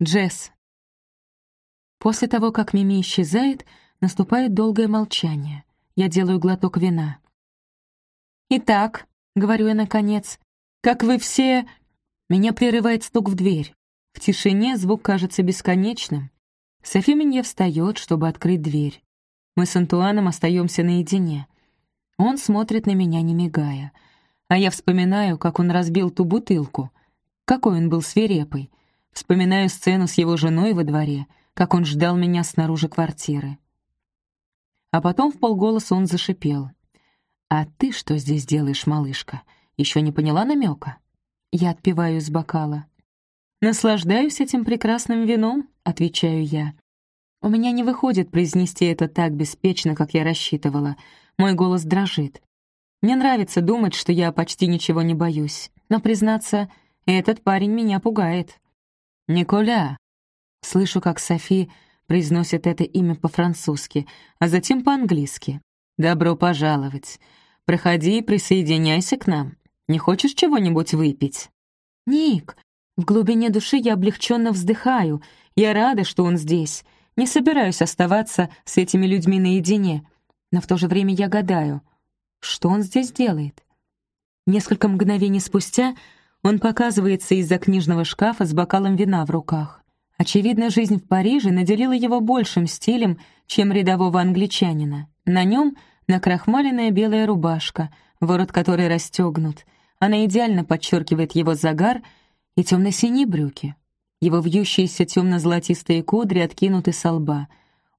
Джесс. После того, как Мими исчезает, наступает долгое молчание. Я делаю глоток вина. «Итак», — говорю я наконец, — «как вы все...» Меня прерывает стук в дверь. В тишине звук кажется бесконечным. Софи Минье встает, чтобы открыть дверь. Мы с Антуаном остаемся наедине. Он смотрит на меня, не мигая. А я вспоминаю, как он разбил ту бутылку. Какой он был свирепый. Вспоминаю сцену с его женой во дворе, как он ждал меня снаружи квартиры. А потом в полголоса он зашипел. «А ты что здесь делаешь, малышка? Еще не поняла намека?» Я отпиваю из бокала. «Наслаждаюсь этим прекрасным вином», — отвечаю я. У меня не выходит произнести это так беспечно, как я рассчитывала. Мой голос дрожит. Мне нравится думать, что я почти ничего не боюсь. Но, признаться, этот парень меня пугает. «Николя!» Слышу, как Софи произносит это имя по-французски, а затем по-английски. «Добро пожаловать. Проходи и присоединяйся к нам. Не хочешь чего-нибудь выпить?» «Ник!» В глубине души я облегченно вздыхаю. Я рада, что он здесь. Не собираюсь оставаться с этими людьми наедине. Но в то же время я гадаю, что он здесь делает? Несколько мгновений спустя он показывается из-за книжного шкафа с бокалом вина в руках. Очевидно, жизнь в Париже наделила его большим стилем, чем рядового англичанина. На нем накрахмаленная белая рубашка, ворот которой расстегнут. Она идеально подчеркивает его загар и темно-синие брюки. Его вьющиеся темно-золотистые кудри откинуты со лба.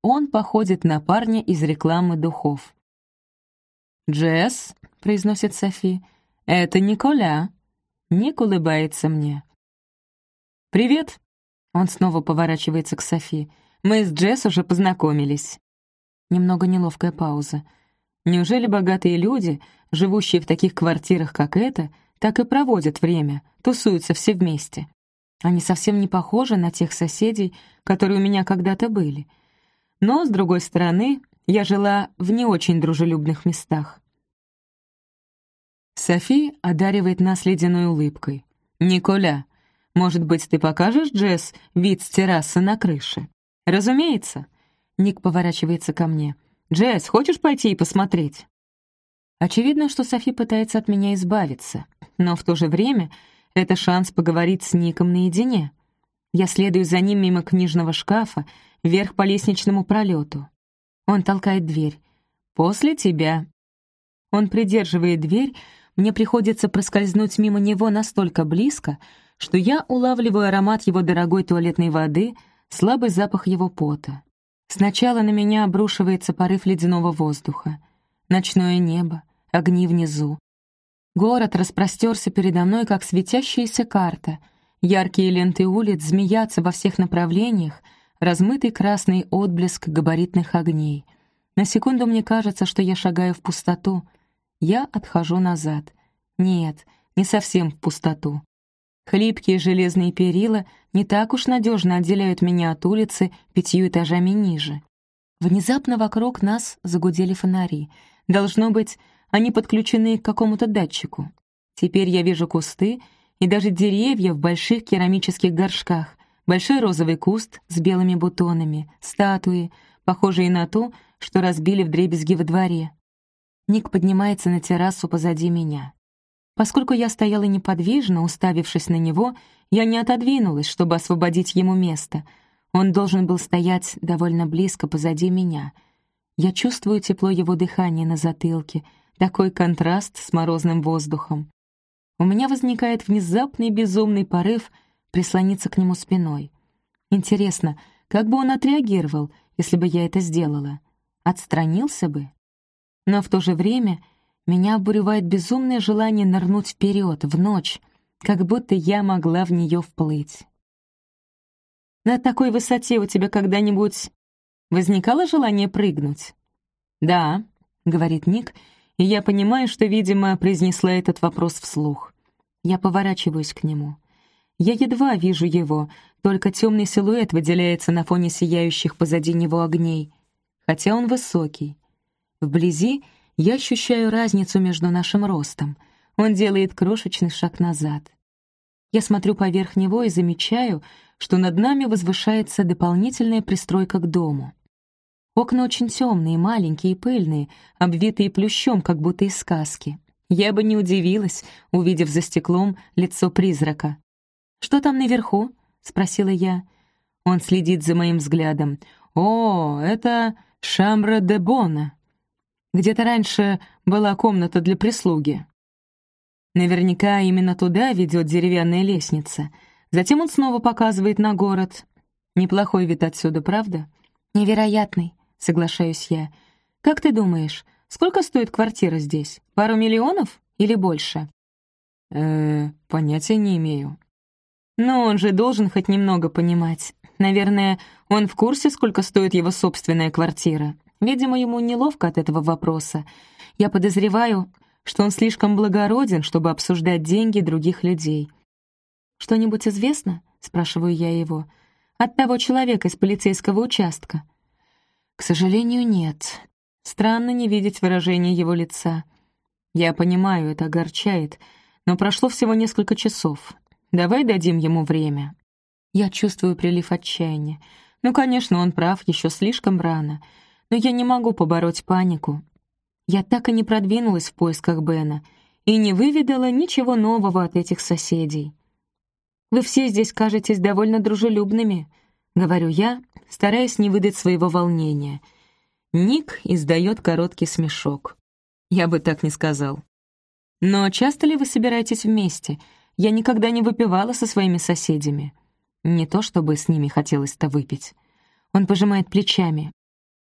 Он походит на парня из рекламы духов. «Джесс», — произносит Софи, — «это Николя». Ник улыбается мне. «Привет!» Он снова поворачивается к Софи. «Мы с Джесс уже познакомились». Немного неловкая пауза. Неужели богатые люди, живущие в таких квартирах, как эта, так и проводят время, тусуются все вместе? Они совсем не похожи на тех соседей, которые у меня когда-то были. Но, с другой стороны, я жила в не очень дружелюбных местах. Софи одаривает нас ледяной улыбкой. «Николя, может быть, ты покажешь Джесс вид с террасы на крыше?» «Разумеется». Ник поворачивается ко мне. «Джесс, хочешь пойти и посмотреть?» Очевидно, что Софи пытается от меня избавиться, но в то же время это шанс поговорить с Ником наедине. Я следую за ним мимо книжного шкафа, вверх по лестничному пролету. Он толкает дверь. «После тебя». Он придерживает дверь, мне приходится проскользнуть мимо него настолько близко, что я улавливаю аромат его дорогой туалетной воды, слабый запах его пота. Сначала на меня обрушивается порыв ледяного воздуха. Ночное небо, огни внизу. Город распростерся передо мной, как светящаяся карта. Яркие ленты улиц змеятся во всех направлениях, размытый красный отблеск габаритных огней. На секунду мне кажется, что я шагаю в пустоту — я отхожу назад. Нет, не совсем в пустоту. Хлипкие железные перила не так уж надежно отделяют меня от улицы пятью этажами ниже. Внезапно вокруг нас загудели фонари. Должно быть, они подключены к какому-то датчику. Теперь я вижу кусты и даже деревья в больших керамических горшках, большой розовый куст с белыми бутонами, статуи, похожие на ту, что разбили вдребезги во дворе. Ник поднимается на террасу позади меня. Поскольку я стояла неподвижно, уставившись на него, я не отодвинулась, чтобы освободить ему место. Он должен был стоять довольно близко позади меня. Я чувствую тепло его дыхания на затылке, такой контраст с морозным воздухом. У меня возникает внезапный безумный порыв прислониться к нему спиной. Интересно, как бы он отреагировал, если бы я это сделала? Отстранился бы? Но в то же время меня обуревает безумное желание нырнуть вперед, в ночь, как будто я могла в нее вплыть. На такой высоте у тебя когда-нибудь возникало желание прыгнуть? «Да», — говорит Ник, и я понимаю, что, видимо, произнесла этот вопрос вслух. Я поворачиваюсь к нему. Я едва вижу его, только темный силуэт выделяется на фоне сияющих позади него огней, хотя он высокий. Вблизи я ощущаю разницу между нашим ростом. Он делает крошечный шаг назад. Я смотрю поверх него и замечаю, что над нами возвышается дополнительная пристройка к дому. Окна очень темные, маленькие и пыльные, обвитые плющом, как будто из сказки. Я бы не удивилась, увидев за стеклом лицо призрака. «Что там наверху?» — спросила я. Он следит за моим взглядом. «О, это Шамра де Бона. Где-то раньше была комната для прислуги». Наверняка именно туда ведет деревянная лестница. Затем он снова показывает на город. Неплохой вид отсюда, правда? «Невероятный», — соглашаюсь я. «Как ты думаешь, Сколько стоит квартира здесь? Пару миллионов или больше?» «Э, понятия не имею». «Но он же должен хоть немного понимать. Наверное, он в курсе, сколько стоит его собственная квартира. Видимо, ему неловко от этого вопроса. Я подозреваю, что он слишком благороден, чтобы обсуждать деньги других людей. «Что-нибудь известно?» — спрашиваю я его. «От того человека из полицейского участка». «К сожалению, нет. Странно не видеть выражения его лица. Я понимаю, это огорчает, но прошло всего несколько часов. Давай дадим ему время. Я чувствую прилив отчаяния. Ну, конечно, он прав, еще слишком рано. Но я не могу побороть панику. Я так и не продвинулась в поисках Бена и не выведала ничего нового от этих соседей. «Вы все здесь кажетесь довольно дружелюбными», — говорю я, стараясь не выдать своего волнения — Ник издает короткий смешок. Я бы так не сказал. «Но часто ли вы собираетесь вместе? Я никогда не выпивала со своими соседями. Не то чтобы с ними хотелось-то выпить». Он пожимает плечами.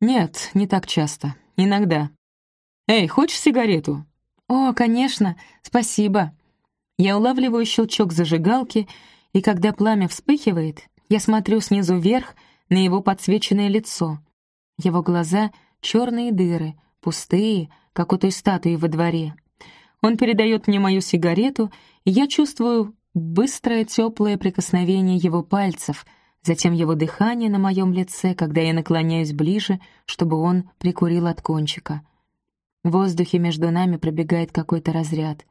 «Нет, не так часто. Иногда. Эй, хочешь сигарету?» «О, конечно, спасибо». Я улавливаю щелчок зажигалки, и когда пламя вспыхивает, я смотрю снизу вверх на его подсвеченное лицо. Его глаза — черные дыры, пустые, как у той статуи во дворе. Он передает мне мою сигарету, и я чувствую быстрое теплое прикосновение его пальцев, затем его дыхание на моем лице, когда я наклоняюсь ближе, чтобы он прикурил от кончика. В воздухе между нами пробегает какой-то разряд.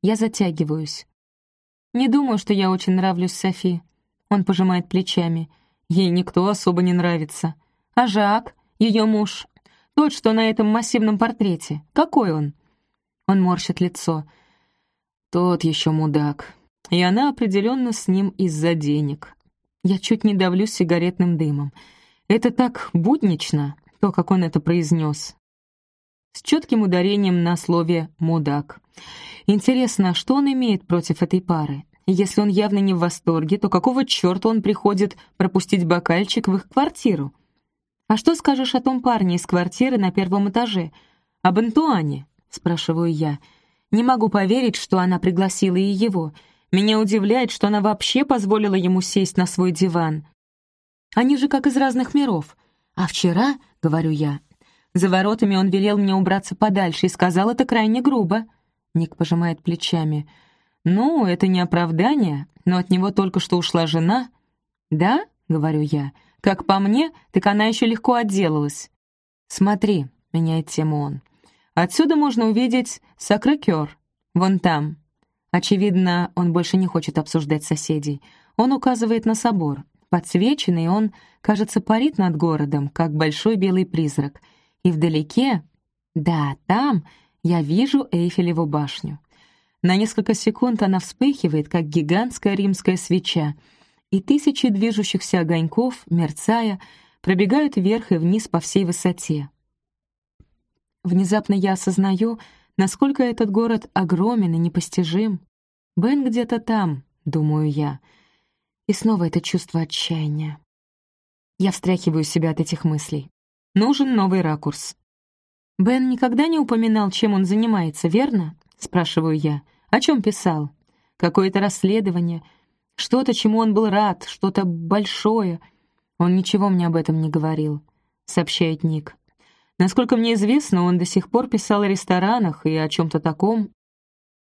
Я затягиваюсь. Не думаю, что я очень нравлюсь Софи. Он пожимает плечами. Ей никто особо не нравится. А Жак, ее муж, тот, что на этом массивном портрете, какой он? Он морщит лицо. Тот еще мудак. И она определенно с ним из-за денег. Я чуть не давлюсь сигаретным дымом. Это так буднично, то, как он это произнес. С четким ударением на слове «мудак». Интересно, что он имеет против этой пары? Если он явно не в восторге, то какого черта он приходит пропустить бокальчик в их квартиру? «А что скажешь о том парне из квартиры на первом этаже? Об Антуане?» — спрашиваю я. Не могу поверить, что она пригласила и его. Меня удивляет, что она вообще позволила ему сесть на свой диван. Они же как из разных миров. А вчера, — говорю я, — за воротами он велел мне убраться подальше и сказал это крайне грубо. Ник пожимает плечами. «Ну, это не оправдание, но от него только что ушла жена». «Да?» — говорю я. Как по мне, так она еще легко отделалась. «Смотри», — меняет тему он. «Отсюда можно увидеть Сакрекер, вон там». Очевидно, он больше не хочет обсуждать соседей. Он указывает на собор. Подсвеченный он, кажется, парит над городом, как большой белый призрак. И вдалеке, да, там, я вижу Эйфелеву башню. На несколько секунд она вспыхивает, как гигантская римская свеча — и тысячи движущихся огоньков, мерцая, пробегают вверх и вниз по всей высоте. Внезапно я осознаю, насколько этот город огромен и непостижим. Бен где-то там, думаю я. И снова это чувство отчаяния. Я встряхиваю себя от этих мыслей. Нужен новый ракурс. «Бен никогда не упоминал, чем он занимается, верно?» — спрашиваю я. «О чем писал? Какое-то расследование, что-то, чему он был рад, что-то большое. Он ничего мне об этом не говорил, сообщает Ник. Насколько мне известно, он до сих пор писал о ресторанах и о чем-то таком.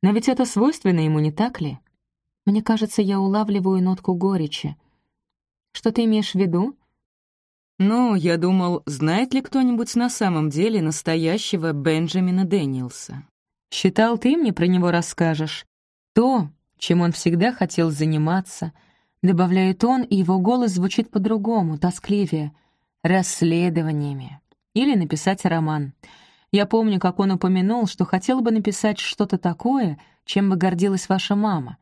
Но ведь это свойственно ему, не так ли? Мне кажется, я улавливаю нотку горечи. Что ты имеешь в виду? «Ну, я думал, знает ли кто-нибудь на самом деле настоящего Бенджамина Дэниелса?» «Считал, ты мне про него расскажешь. То, чем он всегда хотел заниматься, добавляет он, и его голос звучит по-другому, тоскливее, расследованиями. Или написать роман. Я помню, как он упомянул, что хотел бы написать что-то такое, чем бы гордилась ваша мама.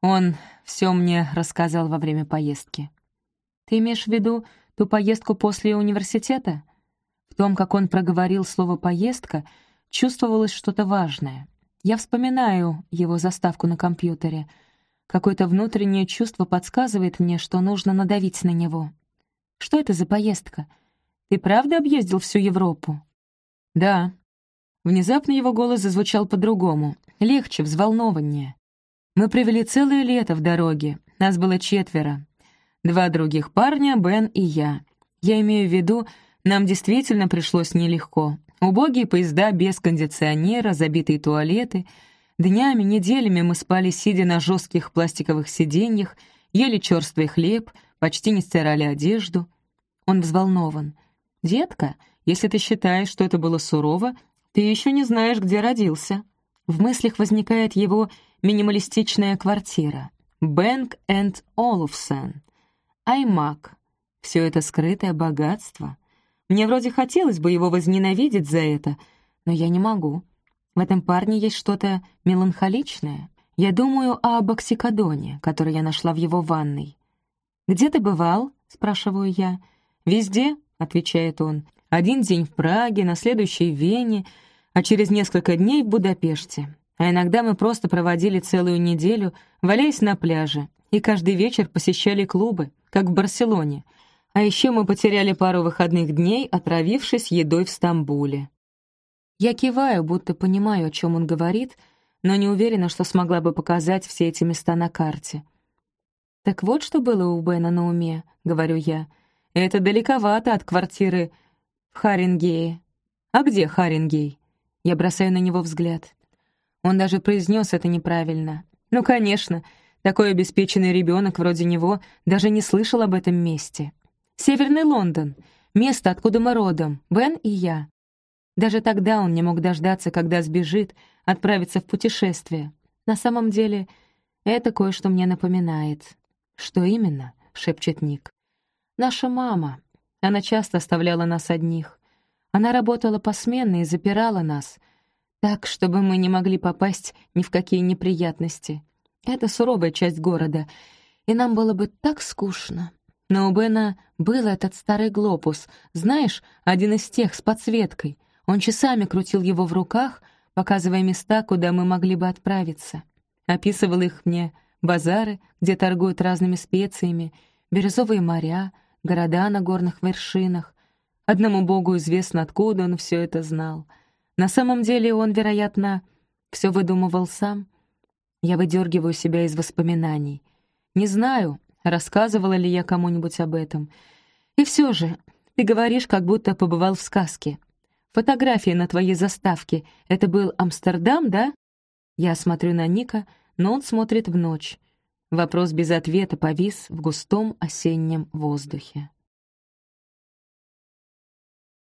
Он все мне рассказал во время поездки. Ты имеешь в виду ту поездку после университета? В том, как он проговорил слово «поездка», чувствовалось что-то важное. Я вспоминаю его заставку на компьютере. Какое-то внутреннее чувство подсказывает мне, что нужно надавить на него. Что это за поездка? Ты правда объездил всю Европу? Да. Внезапно его голос зазвучал по-другому, легче, взволнованнее. Мы провели целое лето в дороге, нас было четверо. Два других парня, Бен и я. Я имею в виду, нам действительно пришлось нелегко. Убогие поезда без кондиционера, забитые туалеты. Днями, неделями мы спали, сидя на жестких пластиковых сиденьях, ели черствый хлеб, почти не стирали одежду. Он взволнован. «Детка, если ты считаешь, что это было сурово, ты еще не знаешь, где родился». В мыслях возникает его минималистичная квартира. Бэнк энд Олуфсон. Аймак. Все это скрытое богатство. Мне вроде хотелось бы его возненавидеть за это, но я не могу. В этом парне есть что-то меланхоличное. Я думаю об оксикодоне, который я нашла в его ванной. «Где ты бывал?» — спрашиваю я. «Везде», — отвечает он. «Один день в Праге, на следующий в Вене, а через несколько дней в Будапеште. А иногда мы просто проводили целую неделю, валяясь на пляже, и каждый вечер посещали клубы, как в Барселоне. А еще мы потеряли пару выходных дней, отравившись едой в Стамбуле. Я киваю, будто понимаю, о чем он говорит, но не уверена, что смогла бы показать все эти места на карте. «Так вот, что было у Бена на уме», — говорю я. «Это далековато от квартиры в Харингее». «А где Харингей?» Я бросаю на него взгляд. Он даже произнес это неправильно. Ну, конечно, такой обеспеченный ребенок вроде него даже не слышал об этом месте. Северный Лондон — место, откуда мы родом, Бен и я. Даже тогда он не мог дождаться, когда сбежит, отправиться в путешествие. На самом деле, это кое-что мне напоминает. «Что именно?» — шепчет Ник. «Наша мама. Она часто оставляла нас одних. Она работала посменно и запирала нас, так, чтобы мы не могли попасть ни в какие неприятности. Это суровая часть города, и нам было бы так скучно. Но у Бена был этот старый глобус, знаешь, один из тех с подсветкой. Он часами крутил его в руках, показывая места, куда мы могли бы отправиться. Описывал их мне базары, где торгуют разными специями, бирюзовые моря, города на горных вершинах. Одному богу известно, откуда он все это знал — на самом деле он, вероятно, все выдумывал сам. Я выдергиваю себя из воспоминаний. Не знаю, рассказывала ли я кому-нибудь об этом. И все же, ты говоришь, как будто побывал в сказке. Фотография на твоей заставке — это был Амстердам, да? Я смотрю на Ника, но он смотрит в ночь. Вопрос без ответа повис в густом осеннем воздухе.